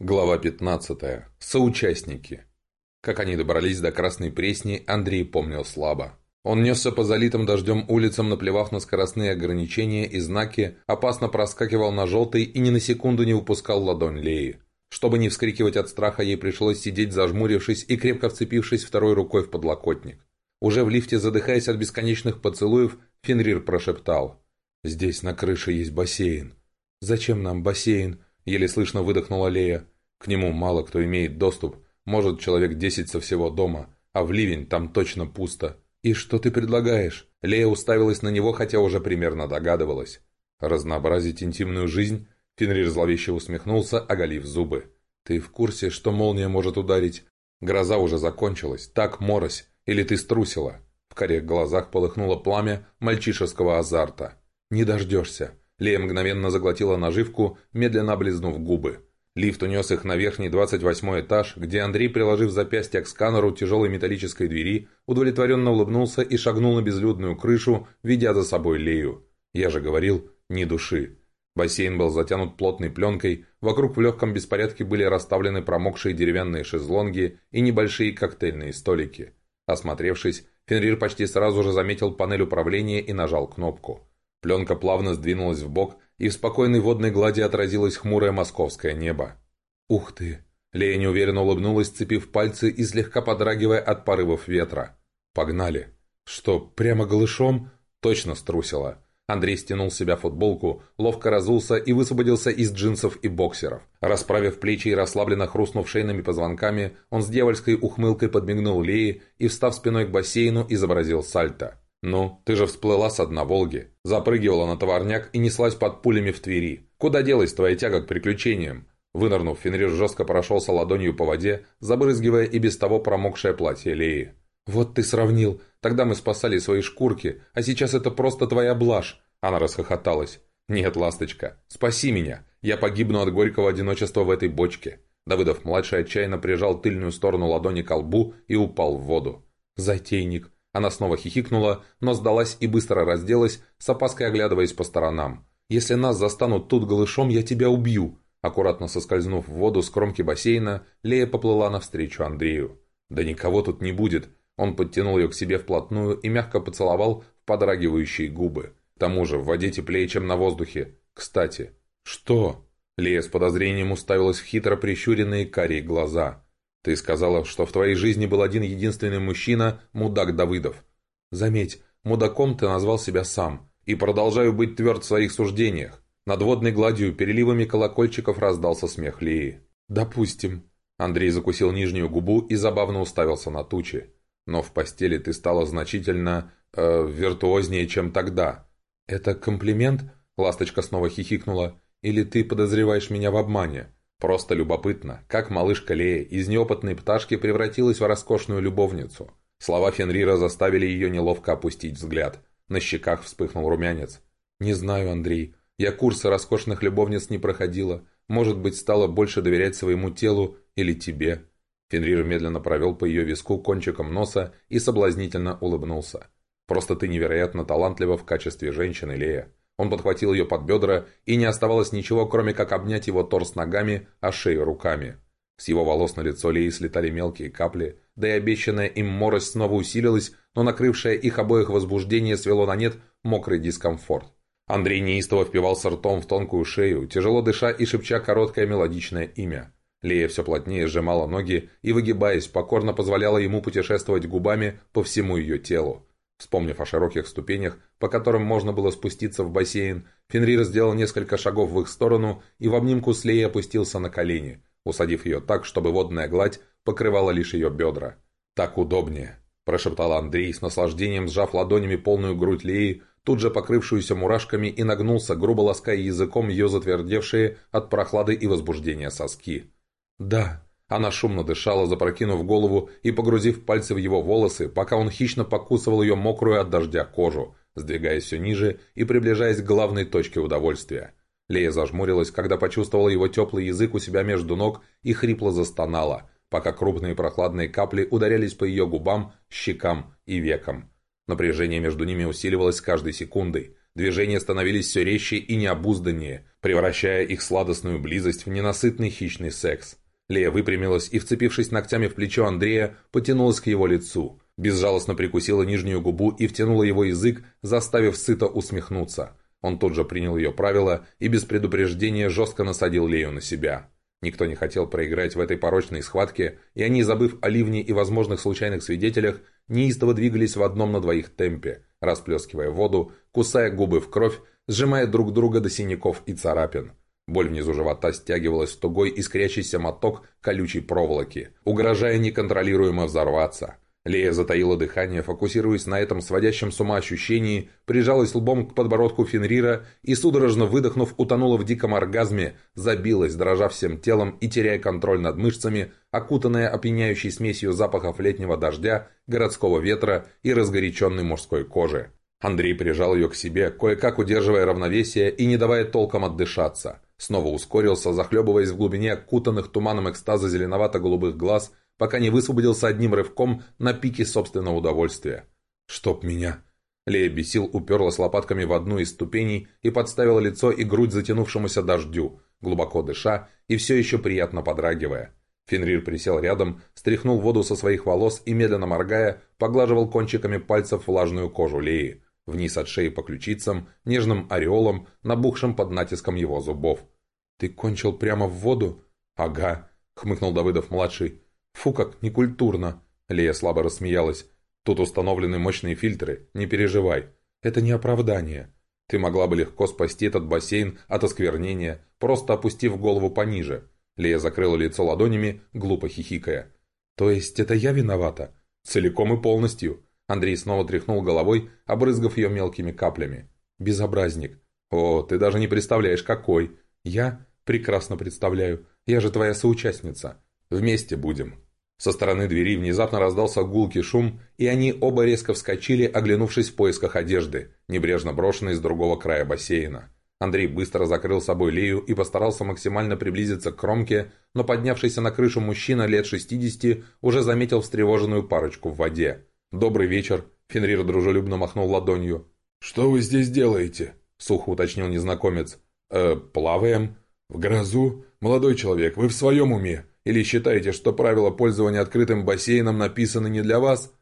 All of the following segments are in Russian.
Глава 15. Соучастники. Как они добрались до Красной Пресни, Андрей помнил слабо. Он несся по залитым дождем улицам, наплевав на скоростные ограничения и знаки, опасно проскакивал на желтый и ни на секунду не выпускал ладонь Леи. Чтобы не вскрикивать от страха, ей пришлось сидеть зажмурившись и крепко вцепившись второй рукой в подлокотник. Уже в лифте, задыхаясь от бесконечных поцелуев, Фенрир прошептал. «Здесь на крыше есть бассейн». «Зачем нам бассейн?» Еле слышно выдохнула Лея. К нему мало кто имеет доступ. Может, человек десять со всего дома. А в ливень там точно пусто. «И что ты предлагаешь?» Лея уставилась на него, хотя уже примерно догадывалась. «Разнообразить интимную жизнь?» Фенрир зловеще усмехнулся, оголив зубы. «Ты в курсе, что молния может ударить? Гроза уже закончилась. Так, морось. Или ты струсила?» В корих глазах полыхнуло пламя мальчишеского азарта. «Не дождешься. Лея мгновенно заглотила наживку, медленно облизнув губы. Лифт унес их на верхний 28 этаж, где Андрей, приложив запястье к сканеру тяжелой металлической двери, удовлетворенно улыбнулся и шагнул на безлюдную крышу, ведя за собой Лею. Я же говорил, ни души. Бассейн был затянут плотной пленкой, вокруг в легком беспорядке были расставлены промокшие деревянные шезлонги и небольшие коктейльные столики. Осмотревшись, Фенрир почти сразу же заметил панель управления и нажал кнопку. Пленка плавно сдвинулась в бок, и в спокойной водной глади отразилось хмурое московское небо. «Ух ты!» Лея неуверенно улыбнулась, цепив пальцы и слегка подрагивая от порывов ветра. «Погнали!» «Что, прямо голышом?» Точно струсила. Андрей стянул с себя футболку, ловко разулся и высвободился из джинсов и боксеров. Расправив плечи и расслабленно хрустнув шейными позвонками, он с дьявольской ухмылкой подмигнул Лее и, встав спиной к бассейну, изобразил сальто. «Ну, ты же всплыла с дна Волги, запрыгивала на товарняк и неслась под пулями в Твери. Куда делась твоя тяга к приключениям?» Вынырнув, Фенрир жестко прошелся ладонью по воде, забрызгивая и без того промокшее платье Леи. «Вот ты сравнил. Тогда мы спасали свои шкурки, а сейчас это просто твоя блажь!» Она расхохоталась. «Нет, ласточка, спаси меня. Я погибну от горького одиночества в этой бочке». Давыдов-младший отчаянно прижал тыльную сторону ладони к лбу и упал в воду. «Затейник. Она снова хихикнула, но сдалась и быстро разделась, с опаской оглядываясь по сторонам. «Если нас застанут тут голышом, я тебя убью!» Аккуратно соскользнув в воду с кромки бассейна, Лея поплыла навстречу Андрею. «Да никого тут не будет!» Он подтянул ее к себе вплотную и мягко поцеловал в подрагивающие губы. К тому же в воде теплее, чем на воздухе. «Кстати». «Что?» Лея с подозрением уставилась в хитро прищуренные карие глаза. Ты сказала, что в твоей жизни был один единственный мужчина, мудак Давыдов. Заметь, мудаком ты назвал себя сам. И продолжаю быть тверд в своих суждениях. Над водной гладью переливами колокольчиков раздался смех Лии. «Допустим». Андрей закусил нижнюю губу и забавно уставился на тучи. «Но в постели ты стала значительно... Э, виртуознее, чем тогда». «Это комплимент?» Ласточка снова хихикнула. «Или ты подозреваешь меня в обмане?» Просто любопытно, как малышка Лея из неопытной пташки превратилась в роскошную любовницу. Слова Фенрира заставили ее неловко опустить взгляд. На щеках вспыхнул румянец. «Не знаю, Андрей. Я курсы роскошных любовниц не проходила. Может быть, стала больше доверять своему телу или тебе». Фенрир медленно провел по ее виску кончиком носа и соблазнительно улыбнулся. «Просто ты невероятно талантлива в качестве женщины, Лея. Он подхватил ее под бедра, и не оставалось ничего, кроме как обнять его торс ногами, а шею руками. С его волос на лицо Леи слетали мелкие капли, да и обещанная им морость снова усилилась, но накрывшее их обоих возбуждение свело на нет мокрый дискомфорт. Андрей неистово впивался ртом в тонкую шею, тяжело дыша и шепча короткое мелодичное имя. Лея все плотнее сжимала ноги и, выгибаясь, покорно позволяла ему путешествовать губами по всему ее телу. Вспомнив о широких ступенях, по которым можно было спуститься в бассейн, Фенрир сделал несколько шагов в их сторону и в обнимку с Леей опустился на колени, усадив ее так, чтобы водная гладь покрывала лишь ее бедра. «Так удобнее», – прошептал Андрей, с наслаждением сжав ладонями полную грудь Леи, тут же покрывшуюся мурашками, и нагнулся, грубо лаская языком ее затвердевшие от прохлады и возбуждения соски. «Да», она шумно дышала, запрокинув голову и погрузив пальцы в его волосы, пока он хищно покусывал ее мокрую от дождя кожу, сдвигаясь все ниже и приближаясь к главной точке удовольствия. Лея зажмурилась, когда почувствовала его теплый язык у себя между ног и хрипло застонала, пока крупные прохладные капли ударялись по ее губам, щекам и векам. Напряжение между ними усиливалось с каждой секундой. Движения становились все резче и необузданнее, превращая их сладостную близость в ненасытный хищный секс. Лея выпрямилась и, вцепившись ногтями в плечо Андрея, потянулась к его лицу. Безжалостно прикусила нижнюю губу и втянула его язык, заставив сыто усмехнуться. Он тут же принял ее правила и без предупреждения жестко насадил Лею на себя. Никто не хотел проиграть в этой порочной схватке, и они, забыв о ливне и возможных случайных свидетелях, неистово двигались в одном на двоих темпе, расплескивая воду, кусая губы в кровь, сжимая друг друга до синяков и царапин. Боль внизу живота стягивалась в тугой искрящийся моток колючей проволоки, угрожая неконтролируемо взорваться. Лея затаила дыхание, фокусируясь на этом сводящем с ума ощущении, прижалась лбом к подбородку Фенрира и, судорожно выдохнув, утонула в диком оргазме, забилась, дрожа всем телом и теряя контроль над мышцами, окутанная опьяняющей смесью запахов летнего дождя, городского ветра и разгоряченной мужской кожи. Андрей прижал ее к себе, кое-как удерживая равновесие и не давая толком отдышаться. Снова ускорился, захлебываясь в глубине окутанных туманом экстаза зеленовато-голубых глаз – пока не высвободился одним рывком на пике собственного удовольствия. «Чтоб меня!» Лея бесил уперлась лопатками в одну из ступеней и подставила лицо и грудь затянувшемуся дождю, глубоко дыша и все еще приятно подрагивая. Фенрир присел рядом, стряхнул воду со своих волос и, медленно моргая, поглаживал кончиками пальцев влажную кожу Леи, вниз от шеи по ключицам, нежным ореолом, набухшим под натиском его зубов. «Ты кончил прямо в воду?» «Ага», — хмыкнул Давыдов-младший. «Фу, как некультурно!» Лея слабо рассмеялась. «Тут установлены мощные фильтры, не переживай. Это не оправдание. Ты могла бы легко спасти этот бассейн от осквернения, просто опустив голову пониже». Лея закрыла лицо ладонями, глупо хихикая. «То есть это я виновата?» «Целиком и полностью». Андрей снова тряхнул головой, обрызгав ее мелкими каплями. «Безобразник». «О, ты даже не представляешь, какой!» «Я прекрасно представляю. Я же твоя соучастница. Вместе будем». Со стороны двери внезапно раздался гулкий шум, и они оба резко вскочили, оглянувшись в поисках одежды, небрежно брошенной с другого края бассейна. Андрей быстро закрыл собой Лею и постарался максимально приблизиться к кромке, но поднявшийся на крышу мужчина лет 60 уже заметил встревоженную парочку в воде. «Добрый вечер», — Фенрир дружелюбно махнул ладонью. «Что вы здесь делаете?» — сухо уточнил незнакомец. «Э, плаваем?» «В грозу? Молодой человек, вы в своем уме? Или считаете, что правила пользования открытым бассейном написаны не для вас?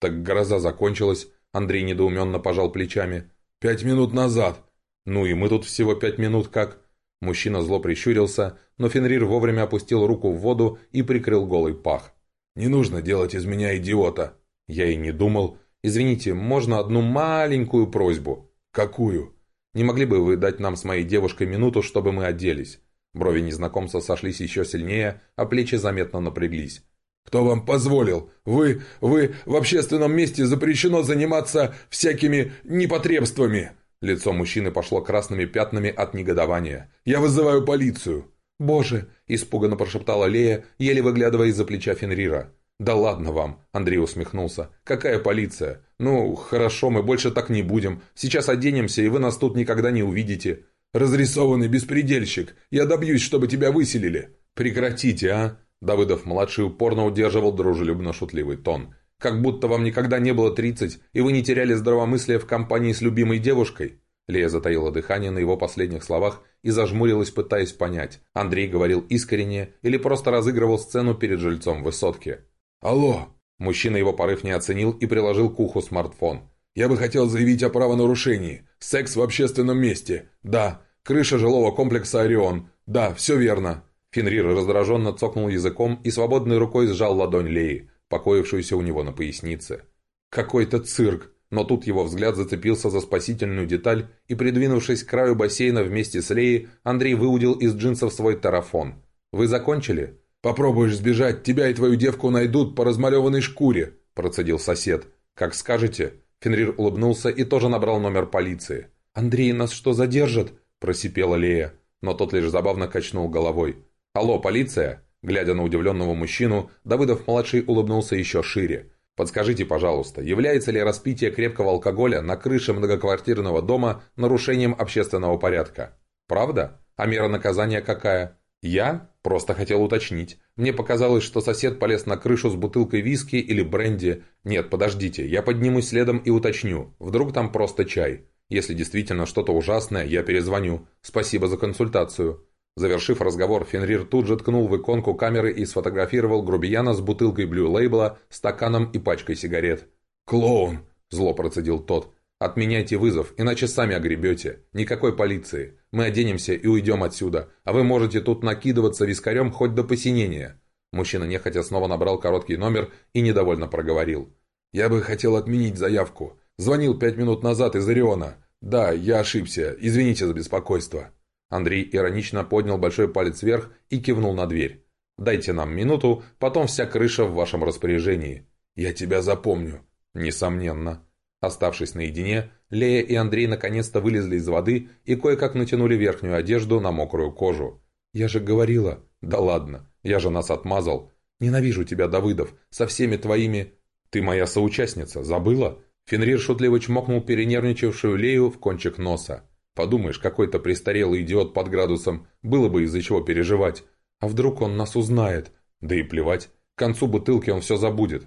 Так гроза закончилась. Андрей недоуменно пожал плечами. Пять минут назад. Ну и мы тут всего пять минут как... Мужчина зло прищурился, но Фенрир вовремя опустил руку в воду и прикрыл голый пах. «Не нужно делать из меня идиота!» Я и не думал. «Извините, можно одну маленькую просьбу?» «Какую?» «Не могли бы вы дать нам с моей девушкой минуту, чтобы мы оделись? Брови незнакомца сошлись еще сильнее, а плечи заметно напряглись. «Кто вам позволил? Вы, вы в общественном месте запрещено заниматься всякими непотребствами!» Лицо мужчины пошло красными пятнами от негодования. «Я вызываю полицию!» «Боже!» – испуганно прошептала Лея, еле выглядывая из-за плеча Фенрира. «Да ладно вам!» – Андрей усмехнулся. «Какая полиция? Ну, хорошо, мы больше так не будем. Сейчас оденемся, и вы нас тут никогда не увидите. «Разрисованный беспредельщик! Я добьюсь, чтобы тебя выселили!» «Прекратите, а!» Давыдов-младший упорно удерживал дружелюбно-шутливый тон. «Как будто вам никогда не было тридцать, и вы не теряли здравомыслия в компании с любимой девушкой!» Лея затаила дыхание на его последних словах и зажмурилась, пытаясь понять, Андрей говорил искренне или просто разыгрывал сцену перед жильцом высотки. «Алло!» Мужчина его порыв не оценил и приложил к уху смартфон. «Я бы хотел заявить о правонарушении. Секс в общественном месте. Да, Крыша жилого комплекса «Орион». Да, все верно». Фенрир раздраженно цокнул языком и свободной рукой сжал ладонь Леи, покоившуюся у него на пояснице. «Какой-то цирк!» Но тут его взгляд зацепился за спасительную деталь, и, придвинувшись к краю бассейна вместе с Леей, Андрей выудил из джинсов свой тарафон. «Вы закончили?» «Попробуешь сбежать, тебя и твою девку найдут по размалеванной шкуре», процедил сосед. «Как скажете». Фенрир улыбнулся и тоже набрал номер полиции. «Андрей, нас что, задержат?» – просипела Лея, но тот лишь забавно качнул головой. «Алло, полиция!» Глядя на удивленного мужчину, Давыдов-младший улыбнулся еще шире. «Подскажите, пожалуйста, является ли распитие крепкого алкоголя на крыше многоквартирного дома нарушением общественного порядка? Правда? А мера наказания какая? Я? Просто хотел уточнить. Мне показалось, что сосед полез на крышу с бутылкой виски или бренди. Нет, подождите, я поднимусь следом и уточню. Вдруг там просто чай. Если действительно что-то ужасное, я перезвоню. Спасибо за консультацию». Завершив разговор, Фенрир тут же ткнул в иконку камеры и сфотографировал грубияна с бутылкой блю лейбла, стаканом и пачкой сигарет. «Клоун!» – зло процедил тот. «Отменяйте вызов, иначе сами огребете. Никакой полиции. Мы оденемся и уйдем отсюда, а вы можете тут накидываться вискарем хоть до посинения». Мужчина нехотя снова набрал короткий номер и недовольно проговорил. «Я бы хотел отменить заявку. Звонил пять минут назад из Ориона. Да, я ошибся. Извините за беспокойство». Андрей иронично поднял большой палец вверх и кивнул на дверь. «Дайте нам минуту, потом вся крыша в вашем распоряжении». «Я тебя запомню». «Несомненно». Оставшись наедине, Лея и Андрей наконец-то вылезли из воды и кое-как натянули верхнюю одежду на мокрую кожу. «Я же говорила...» «Да ладно, я же нас отмазал. Ненавижу тебя, Давыдов, со всеми твоими...» «Ты моя соучастница, забыла?» Фенрир шутливо чмокнул перенервничавшую Лею в кончик носа. Подумаешь, какой-то престарелый идиот под градусом, было бы из-за чего переживать. А вдруг он нас узнает? Да и плевать, к концу бутылки он все забудет.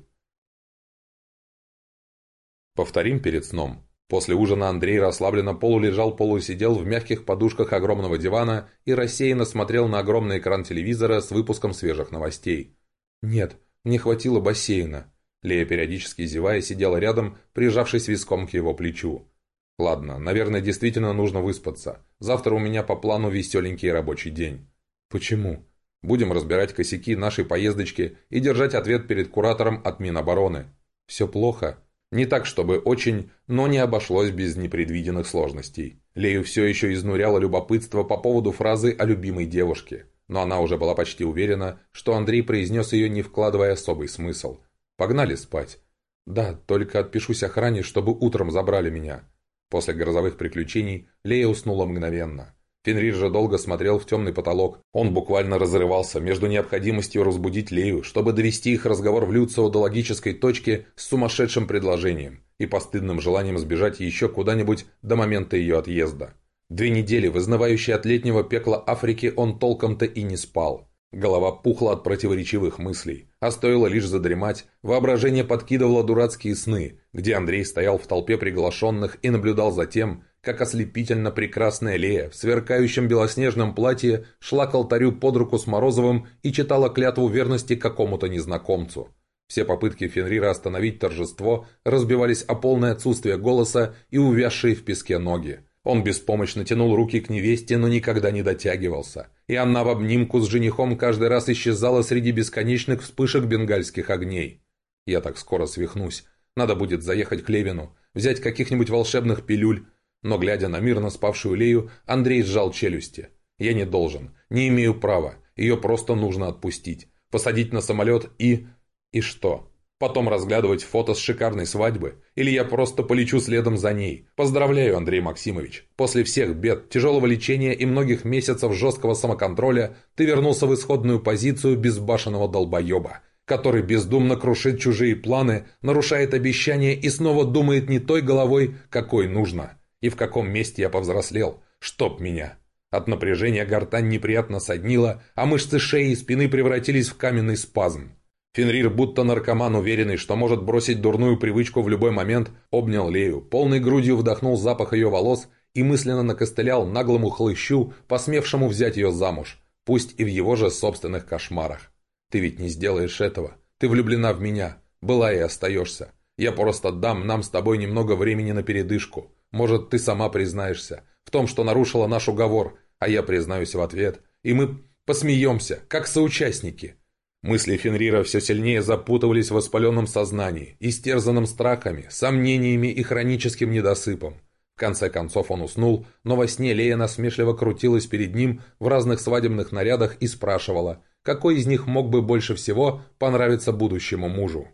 Повторим перед сном. После ужина Андрей расслабленно полулежал, полусидел в мягких подушках огромного дивана и рассеянно смотрел на огромный экран телевизора с выпуском свежих новостей. «Нет, не хватило бассейна». Лея, периодически зевая, сидела рядом, прижавшись виском к его плечу. Ладно, наверное, действительно нужно выспаться. Завтра у меня по плану веселенький рабочий день. Почему? Будем разбирать косяки нашей поездочки и держать ответ перед куратором от Минобороны. Все плохо? Не так, чтобы очень, но не обошлось без непредвиденных сложностей. Лею все еще изнуряло любопытство по поводу фразы о любимой девушке. Но она уже была почти уверена, что Андрей произнес ее, не вкладывая особый смысл. «Погнали спать». «Да, только отпишусь охране, чтобы утром забрали меня». После грозовых приключений Лея уснула мгновенно. Фенрир же долго смотрел в темный потолок. Он буквально разрывался между необходимостью разбудить Лею, чтобы довести их разговор в Люцио до логической точки с сумасшедшим предложением и постыдным желанием сбежать еще куда-нибудь до момента ее отъезда. Две недели, вызнавающие от летнего пекла Африки, он толком-то и не спал. Голова пухла от противоречивых мыслей, а стоило лишь задремать, воображение подкидывало дурацкие сны, где Андрей стоял в толпе приглашенных и наблюдал за тем, как ослепительно прекрасная Лея в сверкающем белоснежном платье шла к алтарю под руку с Морозовым и читала клятву верности какому-то незнакомцу. Все попытки Фенрира остановить торжество разбивались о полное отсутствие голоса и увязшие в песке ноги. Он беспомощно тянул руки к невесте, но никогда не дотягивался. И она в обнимку с женихом каждый раз исчезала среди бесконечных вспышек бенгальских огней. Я так скоро свихнусь. Надо будет заехать к Левину, взять каких-нибудь волшебных пилюль. Но, глядя на мирно спавшую Лею, Андрей сжал челюсти. Я не должен, не имею права. Ее просто нужно отпустить. Посадить на самолет и... И что? Потом разглядывать фото с шикарной свадьбы. Или я просто полечу следом за ней. Поздравляю, Андрей Максимович. После всех бед, тяжелого лечения и многих месяцев жесткого самоконтроля ты вернулся в исходную позицию безбашенного долбоеба, который бездумно крушит чужие планы, нарушает обещания и снова думает не той головой, какой нужно. И в каком месте я повзрослел. Чтоб меня. От напряжения гортань неприятно соднила, а мышцы шеи и спины превратились в каменный спазм. Фенрир, будто наркоман, уверенный, что может бросить дурную привычку в любой момент, обнял Лею, полной грудью вдохнул запах ее волос и мысленно накостылял наглому хлыщу, посмевшему взять ее замуж, пусть и в его же собственных кошмарах. «Ты ведь не сделаешь этого. Ты влюблена в меня. Была и остаешься. Я просто дам нам с тобой немного времени на передышку. Может, ты сама признаешься в том, что нарушила наш уговор, а я признаюсь в ответ, и мы посмеемся, как соучастники». Мысли Фенрира все сильнее запутывались в воспаленном сознании, истерзанном страхами, сомнениями и хроническим недосыпом. В конце концов он уснул, но во сне Лея насмешливо крутилась перед ним в разных свадебных нарядах и спрашивала, какой из них мог бы больше всего понравиться будущему мужу.